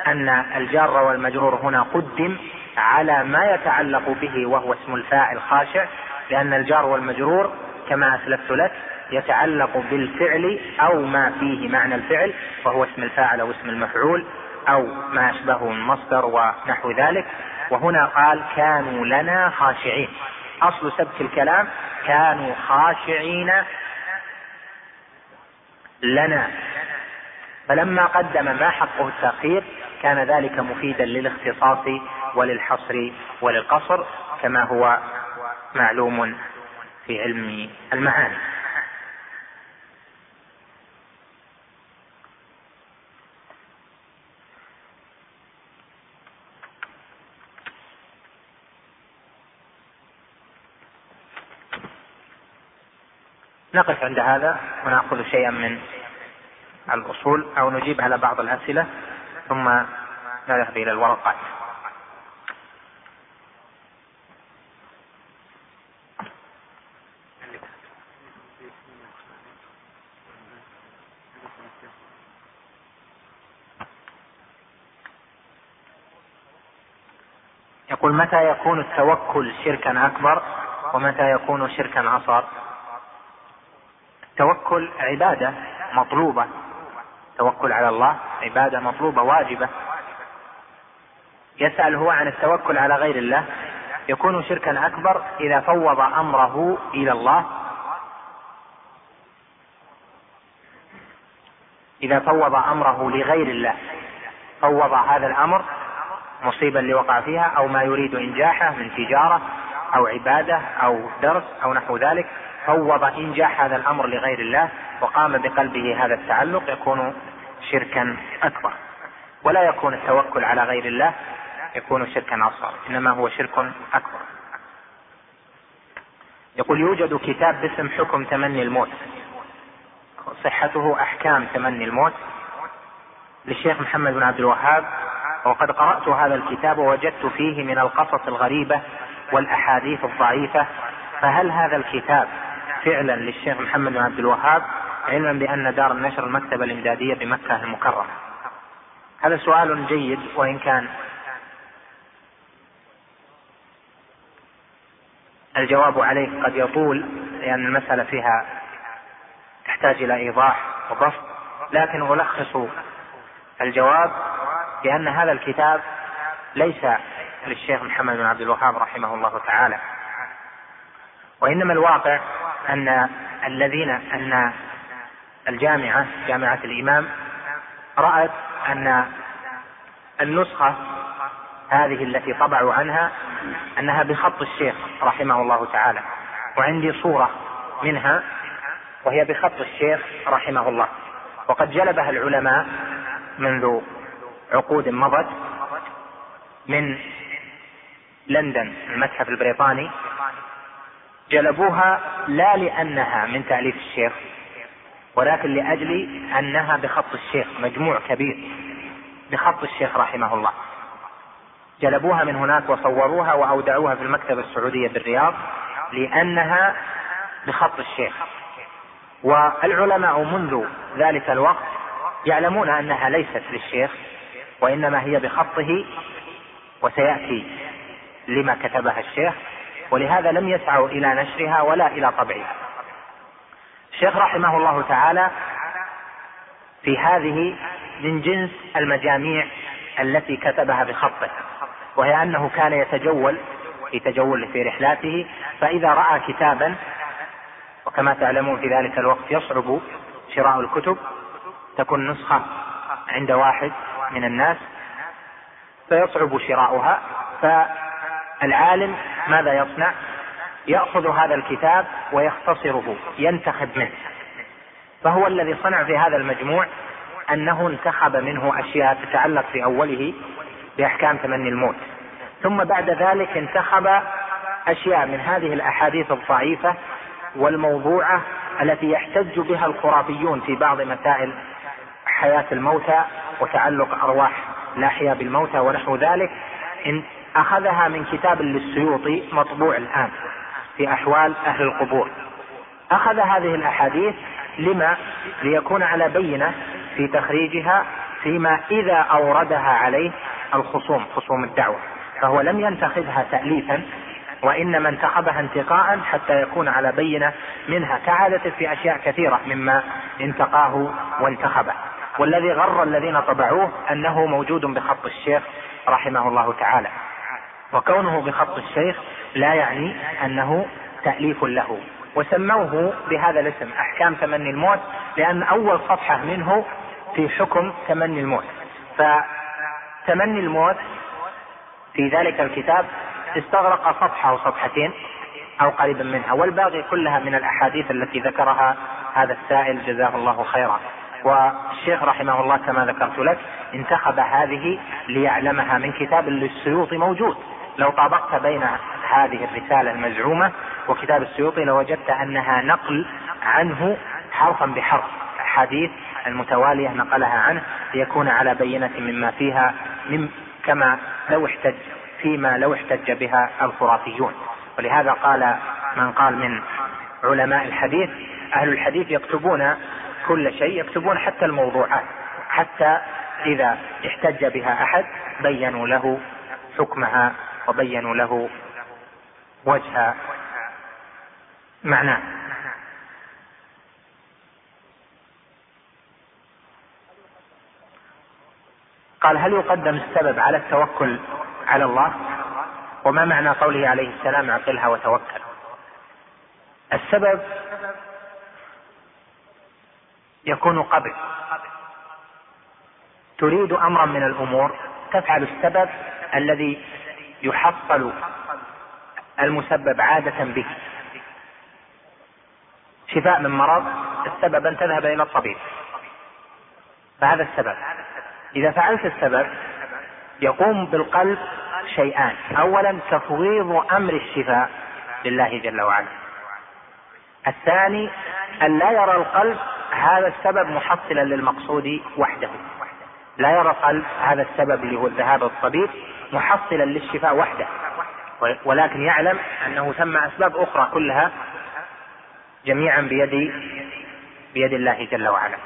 أن الجار والمجرور هنا قدم على ما يتعلق به وهو اسم الفاعل خاشع لأن الجار والمجرور كما أسلفت لك يتعلق بالفعل أو ما فيه معنى الفعل وهو اسم الفاعل أو اسم المفعول أو ما أشبهه من مصدر ونحو ذلك. وهنا قال كانوا لنا خاشعين. أصل سبك الكلام كانوا خاشعين لنا. فلما قدم ما حقه التأخير كان ذلك مفيدا للاختصاص وللحصر وللقصر كما هو معلوم في علم المعاني. نقف عند هذا ونأخذ شيئا من الأصول أو نجيب على بعض الأسئلة ثم نذهب إلى الورقات. يقول متى يكون التوكل شركا أكبر ومتى يكون شركا أصغر؟ التوكل عبادة مطلوبة. التوكل على الله عبادة مطلوبة واجبة. يسأل هو عن التوكل على غير الله. يكون شركا أكبر إذا فوض أمره إلى الله. إذا فوض أمره لغير الله فوض هذا الأمر مصيبا اللي وقع فيها أو ما يريد إنجاحه من تجارة أو عبادة أو درس أو نحو ذلك فوض إنجاح هذا الأمر لغير الله وقام بقلبه هذا التعلق يكون شركا أكبر. ولا يكون التوكل على غير الله يكون شركا أصغر إنما هو شرك أكبر. يقول يوجد كتاب باسم حكم تمني الموت. صحته أحكام تمني الموت للشيخ محمد بن عبد الوهاب وقد قرأت هذا الكتاب ووجدت فيه من القصص الغريبة والأحاديث الضعيفة فهل هذا الكتاب فعلا للشيخ محمد بن عبد الوهاب علما بأن دار النشر المكتبة الإمدادية بمكة المكرمة؟ هذا سؤال جيد وإن كان الجواب عليه قد يطول لأن المسألة فيها تحتاج إلى إيضاح وبسط لكن ألخص الجواب بأن هذا الكتاب ليس للشيخ محمد بن عبد الوهاب رحمه الله تعالى. وإنما الواقع أن الذين أن الجامعة جامعة الإمام رأت أن النسخة هذه التي طبعوا عنها أنها بخط الشيخ رحمه الله تعالى. وعندي صورة منها وهي بخط الشيخ رحمه الله. وقد جلبها العلماء منذ عقود مضت من لندن المتحف البريطاني. جلبوها لا لأنها من تأليف الشيخ ولكن لأجل أنها بخط الشيخ مجموع كبير بخط الشيخ رحمه الله. جلبوها من هناك وصوروها وأودعوها في المكتبة السعودية بالرياض لأنها بخط الشيخ. والعلماء منذ ذلك الوقت يعلمون أنها ليست للشيخ وإنما هي بخطه وسيأتي لما كتبها الشيخ ولهذا لم يسعوا إلى نشرها ولا إلى طبعها. الشيخ رحمه الله تعالى في هذه من جنس المجاميع التي كتبها بخطه وهي أنه كان يتجول في تجول في رحلاته فإذا رأى كتابا وكما تعلمون في ذلك الوقت يصعب شراء الكتب تكون نسخة عند واحد من الناس فيصعب شراؤها فالعالم ماذا يصنع؟ يأخذ هذا الكتاب ويختصره ينتخب منه. فهو الذي صنع في هذا المجموع أنه انتخب منه أشياء تتعلق في أوله بأحكام تمني الموت. ثم بعد ذلك انتخب أشياء من هذه الأحاديث الضعيفة والموضوعة التي يحتج بها الخرافيون في بعض مسائل حياة الموتى وتعلق أرواح الأحياء بالموتى ونحو ذلك إن أخذها من كتاب للسيوطي مطبوع الآن في أحوال أهل القبور. أخذ هذه الأحاديث لما؟ ليكون على بينة في تخريجها فيما إذا أوردها عليه الخصوم خصوم الدعوة. فهو لم ينتخبها تأليفا وإنما انتخبها انتقاء حتى يكون على بينة منها. كعادة في أشياء كثيرة مما انتقاه وانتخبه. والذي غر الذين طبعوه أنه موجود بخط الشيخ رحمه الله تعالى. وكونه بخط الشيخ لا يعني أنه تأليف له. وسموه بهذا الاسم أحكام تمني الموت لأن أول صفحة منه في حكم تمني الموت. فتمني الموت في ذلك الكتاب استغرق صفحة أو صفحتين أو قريبا منها والباقي كلها من الأحاديث التي ذكرها هذا السائل جزاه الله خيرا. والشيخ رحمه الله كما ذكرت لك انتخب هذه ليعلمها من كتاب للسيوطي موجود. لو طابقت بين هذه الرسالة المزعومة وكتاب السيوطي لوجدت أنها نقل عنه حرفا بحرف. أحاديث المتوالية نقلها عنه ليكون على بينة مما فيها من كما لو احتج فيما لو احتج بها الخرافيون. ولهذا قال من قال من علماء الحديث أهل الحديث يكتبون كل شيء يكتبون حتى الموضوعات حتى إذا احتج بها أحد بينوا له حكمها وبينوا له وجه معناه. قال هل يقدم السبب على التوكل على الله؟ وما معنى قوله عليه السلام اعقلها وتوكل؟ السبب يكون قبل. تريد أمرا من الأمور تفعل السبب الذي يحصل المسبب عادة به. شفاء من مرض السبب أن تذهب إلى الطبيب. فهذا السبب. إذا فعلت السبب يقوم بالقلب شيئان. اولا تفويض أمر الشفاء لله جل وعلا. الثاني أن لا يرى القلب هذا السبب محصلا للمقصود وحده. لا يرى القلب هذا السبب اللي هو الذهاب للطبيب محصلا للشفاء وحده. ولكن يعلم أنه ثم أسباب أخرى كلها جميعا بيد بيد الله جل وعلا.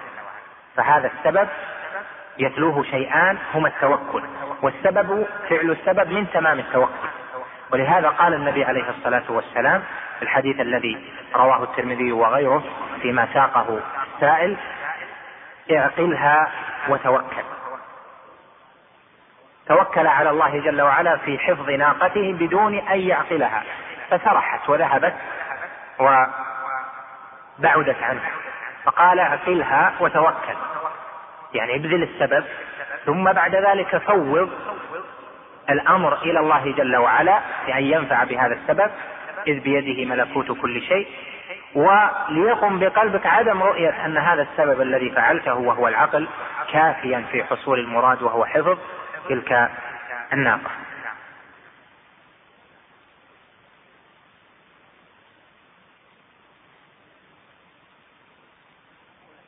فهذا السبب يتلوه شيئان هما التوكل. والسبب فعل السبب من تمام التوكل. ولهذا قال النبي عليه الصلاة والسلام في الحديث الذي رواه الترمذي وغيره فيما ساقه السائل اعقلها وتوكل. توكل على الله جل وعلا في حفظ ناقته بدون أن يعقلها. فسرحت وذهبت وبعدت عنه فقال اعقلها وتوكل. يعني ابذل السبب ثم بعد ذلك فوض الأمر إلى الله جل وعلا بأن ينفع بهذا السبب إذ بيده ملكوت كل شيء. وليقم بقلبك عدم رؤية أن هذا السبب الذي فعلته وهو العقل كافيا في حصول المراد وهو حفظ تلك الناقة.